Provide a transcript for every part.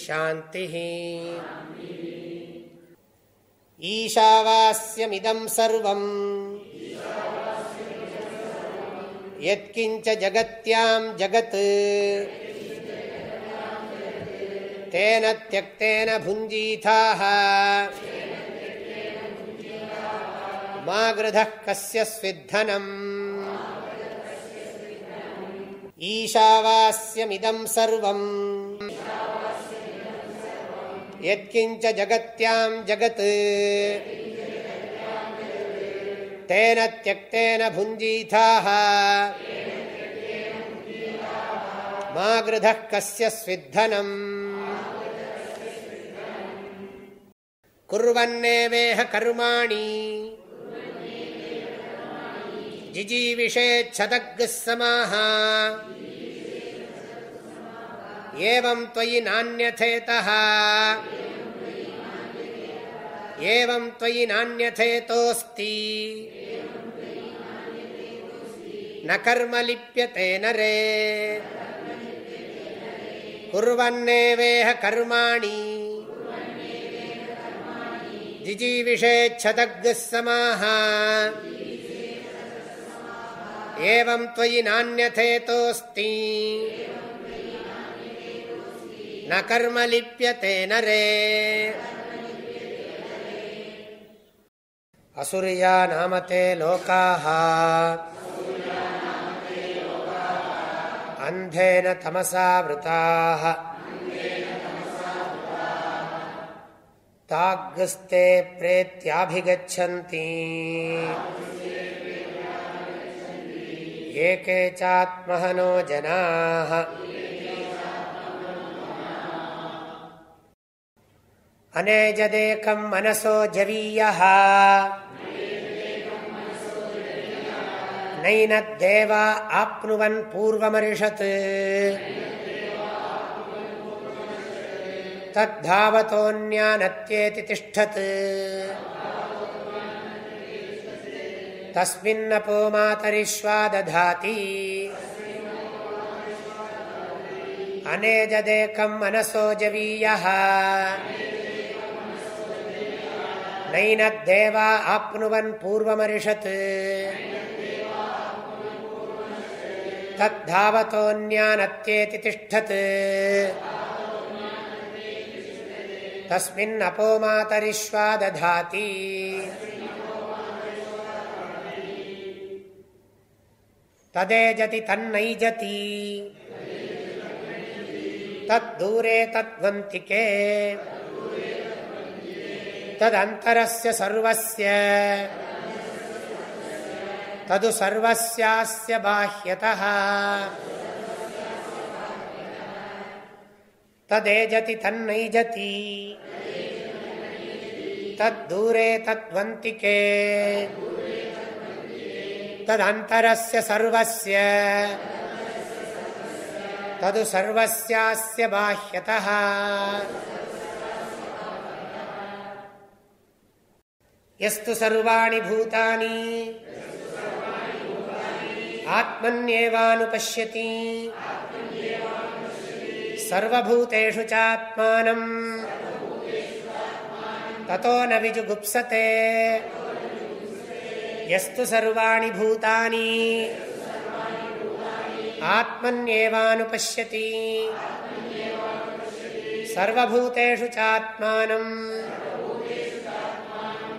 शान्तिः ईशावास्यमिदं सर्वम् यत्किञ्च जगत्यां जगत् तेन त्यक्तेन भुञ्जीथाः मा गृधः कस्य स्विद्धनम् ईशावास्यमिदं सर्वम् यत्किञ्च जगत्यां जगत् तेन त्यक्तेन भुञ्जीथाः मा गृधः कस्य स्विद्धनम् कुर्वन्नेवेह कर्माणि जिजीविषेच्छदग्ः समाः एवं त्वयि नान्यथेतः एवं त्वयि नान्यथेतोऽस्ति न कर्म लिप्यते नरे कुर्वन्नेवेह कर्माणि जिजीविषेच्छदग्ः समाः एवं त्वयि नान्यथेतोऽस्ति न कर्म लिप्यते नरे असुरिया नामते लोकाः अन्धेन तमसा वृताः ताग्स्ते प्रेत्याभिगच्छन्ति ये के चात्महनो जनाः अनेजदेकं मनसो जवीयः नैनद्देवा आप्नुवन् पूर्वमर्षत् तद्धावतोऽन्यानत्येति तिष्ठत् तस्मिन्नपो मातरिष्वा दधाति अनेजदेकं मनसो जवीयः நைனத்தேவா ஆப்னுவன் பூர்வமரிஷத் தத்தாவத்தோன்யானத்தேதி திஷ்டத் தஸ்மின்னபோ மாதரிஷ்வா ததாதி तदेजति तन्नैजति तद्दूरे तद्वन्ति के तदन्तरस्य सर्वस्य तदु सर्वस्यास्य बाह्यतः तदेजति तन्नैजति तद्दूरे तद्वन्तिके तदन्तरस्य सर्वस्य तदु सर्वस्यास्य बाह्यतः यस्तु सर्वाणि भूतानि आत्मन्येवानुपश्यति चात्मानम् ततो न विजुगुप्सते यस्तु सर्वाणि भूतानि आत्मन्येवानुपश्यति सर्वभूतेषु चात्मानम्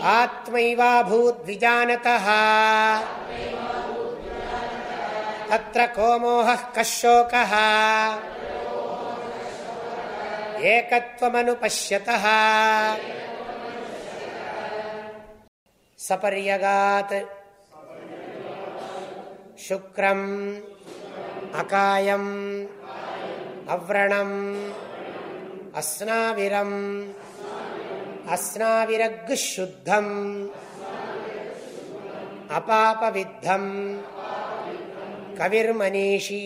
आत्मैवाभूद्विजानतः तत्र को मोहः कशोकः एकत्वमनुपश्यतः सपर्यगात् शुक्रम् अकायम् अव्रणम् अस्नाविरम् அஸ்னாவிரகுஷுத்தம் அபாபவித்தம் கவிர்மனீஷி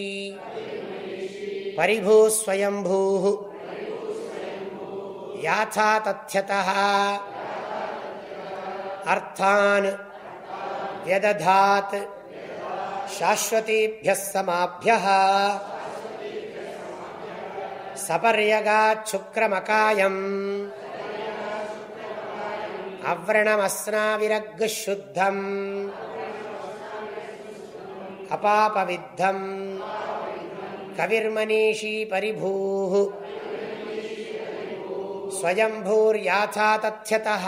பரிபூஸ்வயம்பூ யாத்தா தத்யதா அர்த்தான் व्यदधात् शाश्वतीभ्यः समाभ्यः सपर्यगाच्छुक्रमकायम् அவ்ரணமஸ்னாவிரகுஷுத்தம் அபாபவித்தம் கவிர்மனீஷீ பரிபூ स्वयम्भूर्याथा तथ्यतः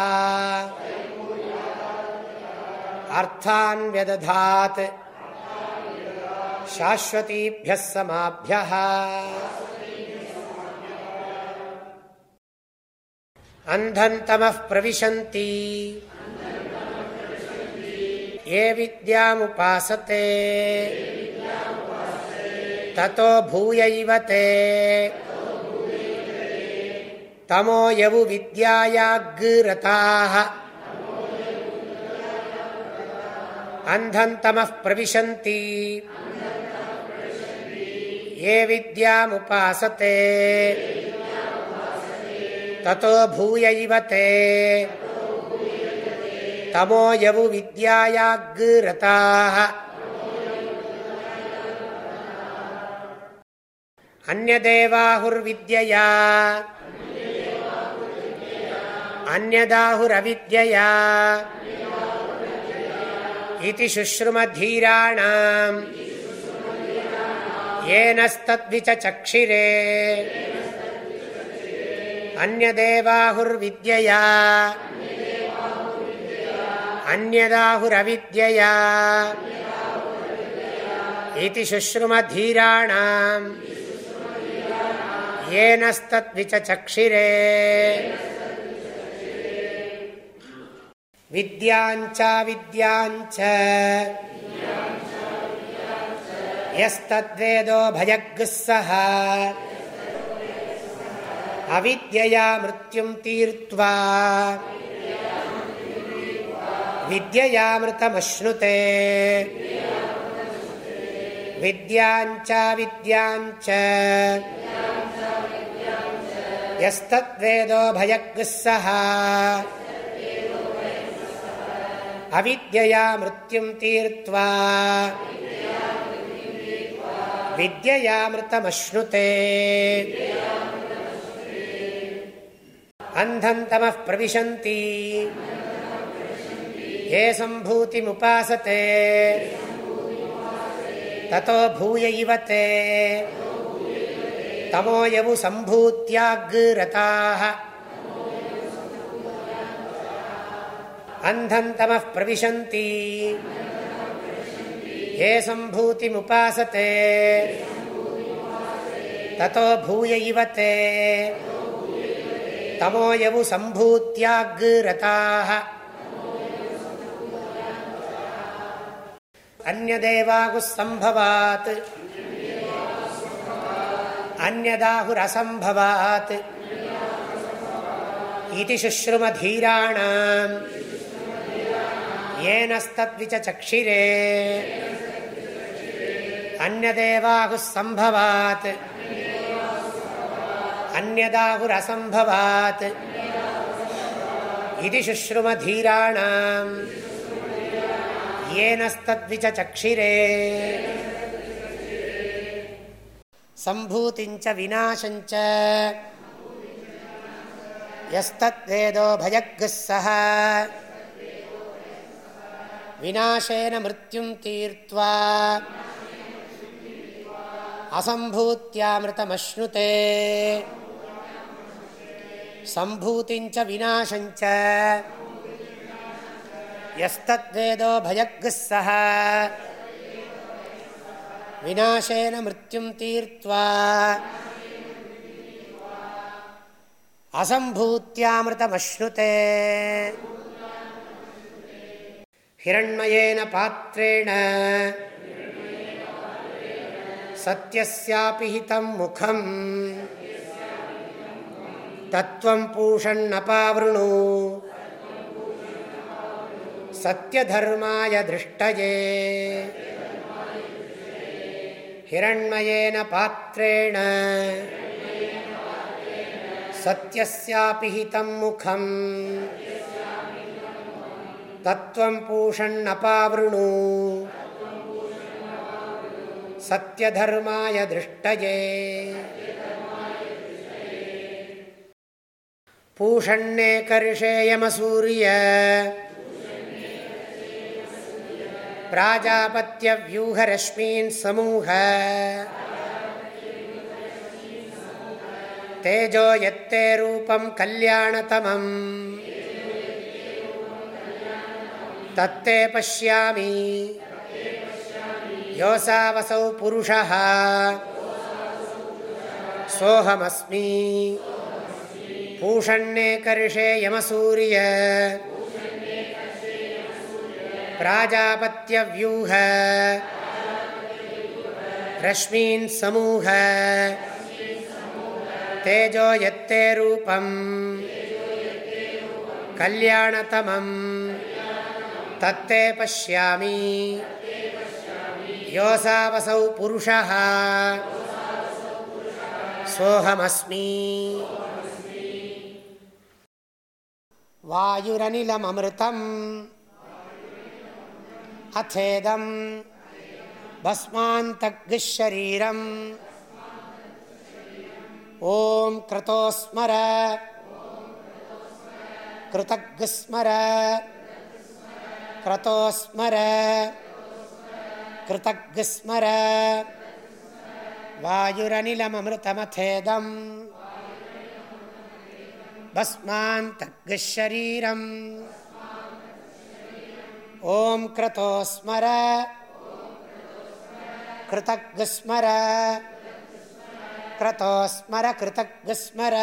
अर्थान् व्यदधात् शाश्वतीभ्यः समाभ्यः अन्धन्तमः प्रविशन्ति ये विद्यामुपासते ततो भूयैव ते तमोयवु विद्यायाग्रताः अन्धन्तमः प्रविशन्ति ये विद्यामुपासते ततो भूय इव ते तमोयवु विद्यायाग्रताः अन्यदेवाहुर्विद्यया अन्यदाहुरविद्यया इति शुश्रुमधीराणाम् येनस्तद्विचक्षिरे अन्यदेवाहुर्विद्यया अन्यदाहुरविद्यया इति शुश्रुमधीराणाम् येनस्तद्विचक्षिरे विद्याञ्चाविद्याञ्च यस्तद्वेदो भयग्ः सः अविद्यया मृत्युं तीर्त्वा विद्ययामृतमश्नुते विद्याञ्च विद्याञ्च यस्तद्वेदो भयग्ः सः अविद्यया मृत्युं तीर्त्वा विद्ययामृतमश्नुते अन्धन्तमः प्रविशन्ति ये सम्भूतिमुपासते ततो भूय इव ते तमोयवु सम्भूत्याग्रताः अन्धन्तमः प्रविशन्ति ये सम्भूतिमुपासते ततो भूय इव ते தமோயவு சம்பூத்தியாக் ரதாக अन्यदेवागुस्सम्भवात् अन्यदाहुरसम्भवात् इति शुश्रुमधीराणाम् येनस्तद्विचक्षिरे अन्यदेवाहुस्सम्भवात् अन्यदाहुरसम्भवात् इति शुश्रुमधीराणाम् येनस्तद्विचक्षिरे सम्भूतिञ्च विनाशञ्च यस्तद्वेदो भयग्ः सः विनाशेन मृत्युं तीर्त्वा असम्भूत्यामृतमश्नुते சம்பூதிஞ்ச விநாசஞ்ச எஸ்தத்வேதோ பயக்ஸஹ விநாசேன மிருத்யும் தீர்த்வா அசம்பூத்தியாமிருதமஷ்ணுதே हिरण्मयेन पात्रेण सत्यस्यापि हितं मुखम् தத்துவம் பூஷன்னபாவணு சத்தியதர்மாய திருஷ்டயே हिरण्मयेन पात्रेण सत्यस्यापि हितं मुखम् तत्त्वं पूषण्णपावृणु सत्यधर्माय दृष्टये பூஷண்ணே கரிஷேயமசூரிய प्राजापत्यव्यूहरश्मीन् समूह तेजो यत्ते रूपं कल्याणतमम् तत्ते पश्यामि योऽसावसौ पुरुषः सोऽहमस्मि பூஷண்ணே கரிஷே யமசூரிய प्राजापत्यव्यूह रश्मीन् समूह तेजो यत्ते रूपं कल्याणतमं तत्ते पश्यामि योऽसावसौ पुरुषः सोऽहमस्मि வாயுரனிலம் அமிர்தம் அச்சேதம் பஸ்மாந்தரீரம் ஓம் கிருத்தோஸ்மர கிருத்தஸ்மர கிருத்தோஸ்மர கிருத்தஸ்மர வாயுரனிலமமிருத்தமேதம் भस्मान्तर्गशरीरम् ॐ क्रतोस्मर कृतग्स्मर क्रतोस्मर कृतग्स्मर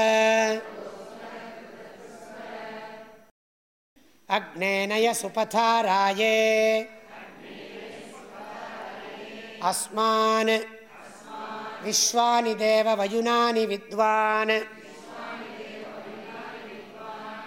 अग्नेनय सुपथाराये अस्मान् विश्वानि देववयुनानि विद्वान्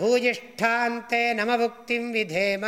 भूयिष्ठान्ते नमभुक्तिं विधेम